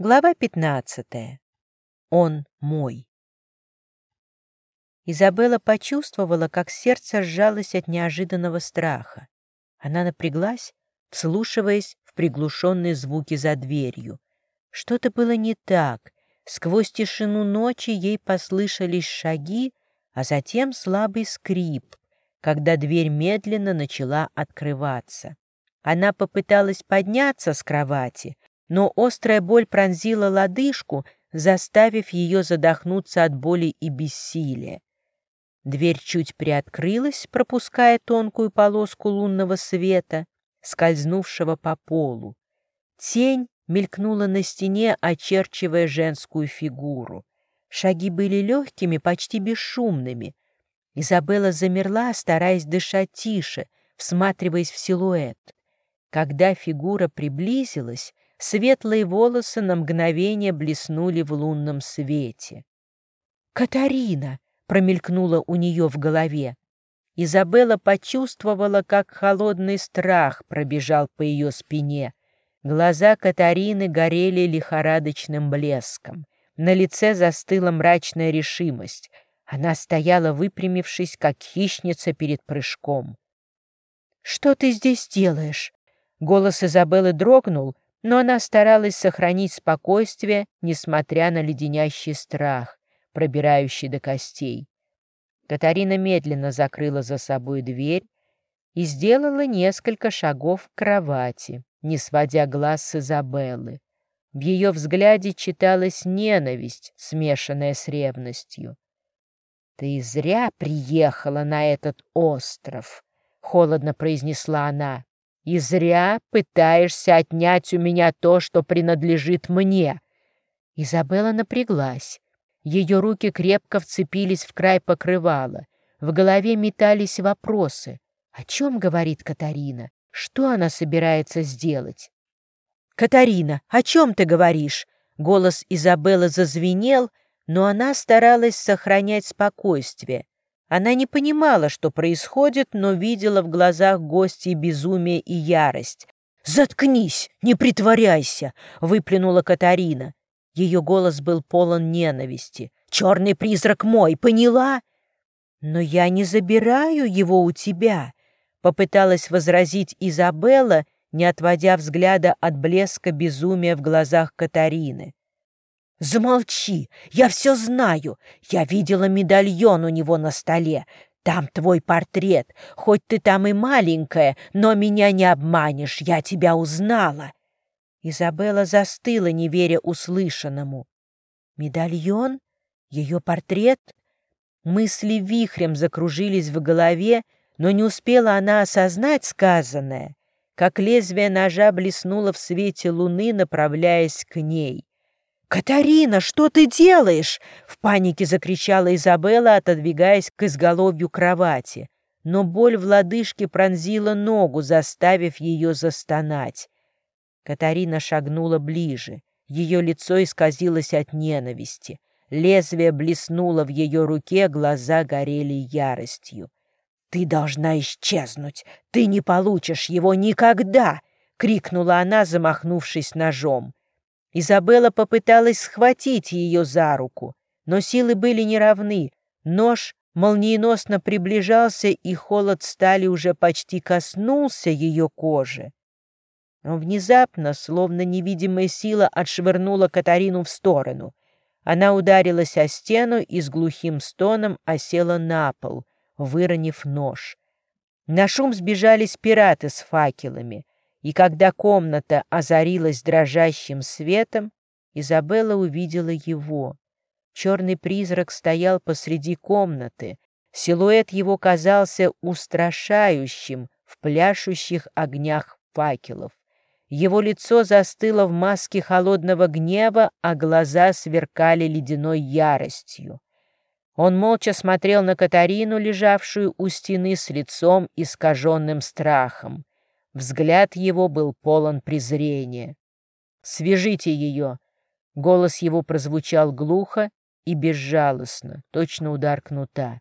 Глава 15. Он мой. Изабелла почувствовала, как сердце сжалось от неожиданного страха. Она напряглась, вслушиваясь в приглушенные звуки за дверью. Что-то было не так. Сквозь тишину ночи ей послышались шаги, а затем слабый скрип, когда дверь медленно начала открываться. Она попыталась подняться с кровати, но острая боль пронзила лодыжку, заставив ее задохнуться от боли и бессилия. Дверь чуть приоткрылась, пропуская тонкую полоску лунного света, скользнувшего по полу. Тень мелькнула на стене, очерчивая женскую фигуру. Шаги были легкими, почти бесшумными. Изабелла замерла, стараясь дышать тише, всматриваясь в силуэт. Когда фигура приблизилась, Светлые волосы на мгновение блеснули в лунном свете. «Катарина!» — промелькнула у нее в голове. Изабелла почувствовала, как холодный страх пробежал по ее спине. Глаза Катарины горели лихорадочным блеском. На лице застыла мрачная решимость. Она стояла, выпрямившись, как хищница перед прыжком. «Что ты здесь делаешь?» Голос Изабеллы дрогнул, но она старалась сохранить спокойствие, несмотря на леденящий страх, пробирающий до костей. Катарина медленно закрыла за собой дверь и сделала несколько шагов к кровати, не сводя глаз с Изабеллы. В ее взгляде читалась ненависть, смешанная с ревностью. «Ты зря приехала на этот остров», — холодно произнесла она и зря пытаешься отнять у меня то, что принадлежит мне». Изабелла напряглась. Ее руки крепко вцепились в край покрывала. В голове метались вопросы. О чем говорит Катарина? Что она собирается сделать? «Катарина, о чем ты говоришь?» Голос Изабеллы зазвенел, но она старалась сохранять спокойствие. Она не понимала, что происходит, но видела в глазах гостей безумие и ярость. «Заткнись! Не притворяйся!» — выплюнула Катарина. Ее голос был полон ненависти. «Черный призрак мой, поняла?» «Но я не забираю его у тебя», — попыталась возразить Изабелла, не отводя взгляда от блеска безумия в глазах Катарины. «Замолчи! Я все знаю! Я видела медальон у него на столе. Там твой портрет. Хоть ты там и маленькая, но меня не обманешь. Я тебя узнала!» Изабелла застыла, не веря услышанному. «Медальон? Ее портрет?» Мысли вихрем закружились в голове, но не успела она осознать сказанное, как лезвие ножа блеснуло в свете луны, направляясь к ней. «Катарина, что ты делаешь?» — в панике закричала Изабелла, отодвигаясь к изголовью кровати. Но боль в лодыжке пронзила ногу, заставив ее застонать. Катарина шагнула ближе. Ее лицо исказилось от ненависти. Лезвие блеснуло в ее руке, глаза горели яростью. «Ты должна исчезнуть! Ты не получишь его никогда!» — крикнула она, замахнувшись ножом. Изабелла попыталась схватить ее за руку, но силы были неравны. Нож молниеносно приближался, и холод стали уже почти коснулся ее кожи. Но внезапно, словно невидимая сила, отшвырнула Катарину в сторону. Она ударилась о стену и с глухим стоном осела на пол, выронив нож. На шум сбежались пираты с факелами и когда комната озарилась дрожащим светом, Изабелла увидела его. Черный призрак стоял посреди комнаты, силуэт его казался устрашающим в пляшущих огнях факелов. Его лицо застыло в маске холодного гнева, а глаза сверкали ледяной яростью. Он молча смотрел на Катарину, лежавшую у стены с лицом искаженным страхом. Взгляд его был полон презрения. «Свяжите ее!» Голос его прозвучал глухо и безжалостно, точно удар кнута.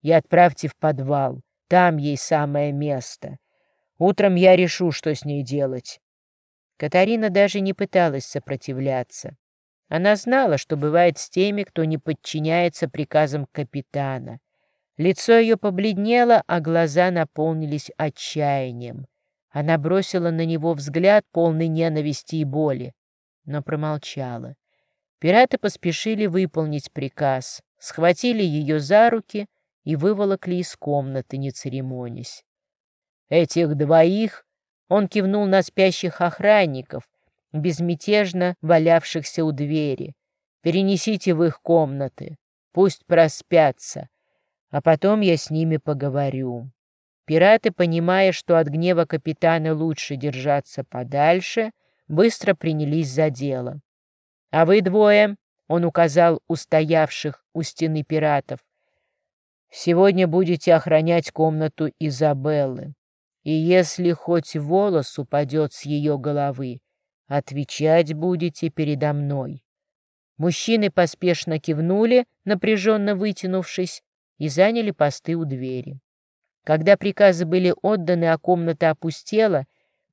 «И отправьте в подвал, там ей самое место. Утром я решу, что с ней делать». Катарина даже не пыталась сопротивляться. Она знала, что бывает с теми, кто не подчиняется приказам капитана. Лицо ее побледнело, а глаза наполнились отчаянием. Она бросила на него взгляд, полный ненависти и боли, но промолчала. Пираты поспешили выполнить приказ, схватили ее за руки и выволокли из комнаты, не церемонясь. Этих двоих он кивнул на спящих охранников, безмятежно валявшихся у двери. Перенесите в их комнаты, пусть проспятся, а потом я с ними поговорю. Пираты, понимая, что от гнева капитана лучше держаться подальше, быстро принялись за дело. «А вы двое», — он указал устоявших у стены пиратов, «сегодня будете охранять комнату Изабеллы, и если хоть волос упадет с ее головы, отвечать будете передо мной». Мужчины поспешно кивнули, напряженно вытянувшись, и заняли посты у двери. Когда приказы были отданы, а комната опустела,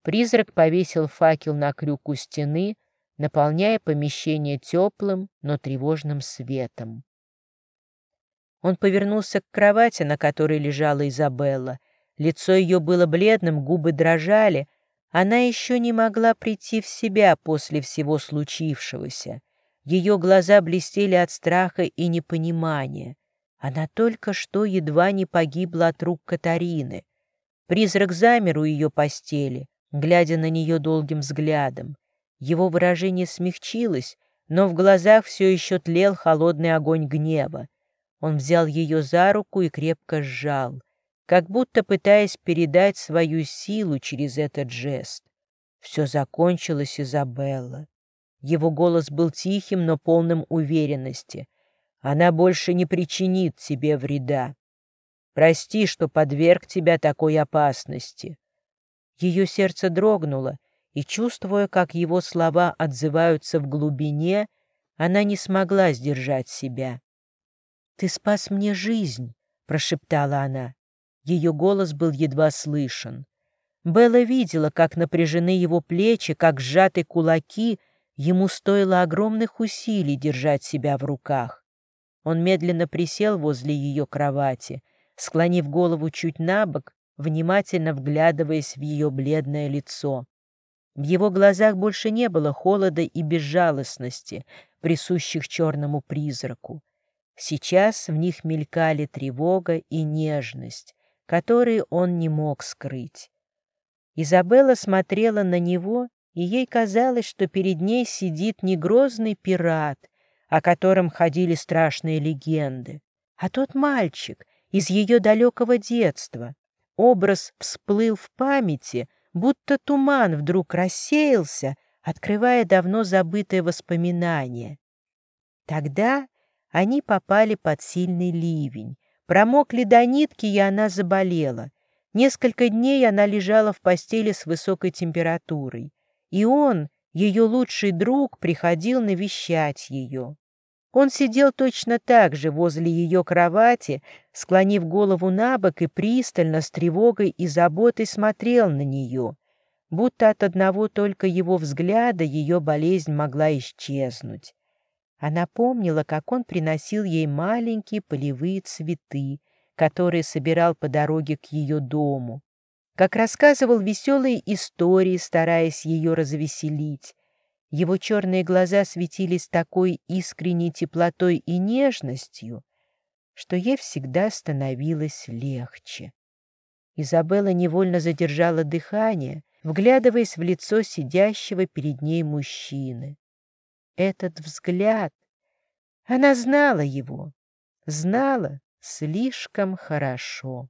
призрак повесил факел на крюк у стены, наполняя помещение теплым, но тревожным светом. Он повернулся к кровати, на которой лежала Изабелла. Лицо ее было бледным, губы дрожали. Она еще не могла прийти в себя после всего случившегося. Ее глаза блестели от страха и непонимания. Она только что едва не погибла от рук Катарины. Призрак замер у ее постели, глядя на нее долгим взглядом. Его выражение смягчилось, но в глазах все еще тлел холодный огонь гнева. Он взял ее за руку и крепко сжал, как будто пытаясь передать свою силу через этот жест. Все закончилось, Изабелла. Его голос был тихим, но полным уверенности. Она больше не причинит тебе вреда. Прости, что подверг тебя такой опасности». Ее сердце дрогнуло, и, чувствуя, как его слова отзываются в глубине, она не смогла сдержать себя. «Ты спас мне жизнь», — прошептала она. Ее голос был едва слышен. Белла видела, как напряжены его плечи, как сжаты кулаки, ему стоило огромных усилий держать себя в руках. Он медленно присел возле ее кровати, склонив голову чуть на бок, внимательно вглядываясь в ее бледное лицо. В его глазах больше не было холода и безжалостности, присущих черному призраку. Сейчас в них мелькали тревога и нежность, которые он не мог скрыть. Изабелла смотрела на него, и ей казалось, что перед ней сидит не грозный пират — о котором ходили страшные легенды, а тот мальчик из ее далекого детства. Образ всплыл в памяти, будто туман вдруг рассеялся, открывая давно забытое воспоминание. Тогда они попали под сильный ливень, промокли до нитки, и она заболела. Несколько дней она лежала в постели с высокой температурой, и он, ее лучший друг приходил навещать ее. Он сидел точно так же возле ее кровати, склонив голову на бок и пристально, с тревогой и заботой смотрел на нее, будто от одного только его взгляда ее болезнь могла исчезнуть. Она помнила, как он приносил ей маленькие полевые цветы, которые собирал по дороге к ее дому, как рассказывал веселые истории, стараясь ее развеселить. Его черные глаза светились такой искренней теплотой и нежностью, что ей всегда становилось легче. Изабелла невольно задержала дыхание, вглядываясь в лицо сидящего перед ней мужчины. Этот взгляд... Она знала его, знала слишком хорошо.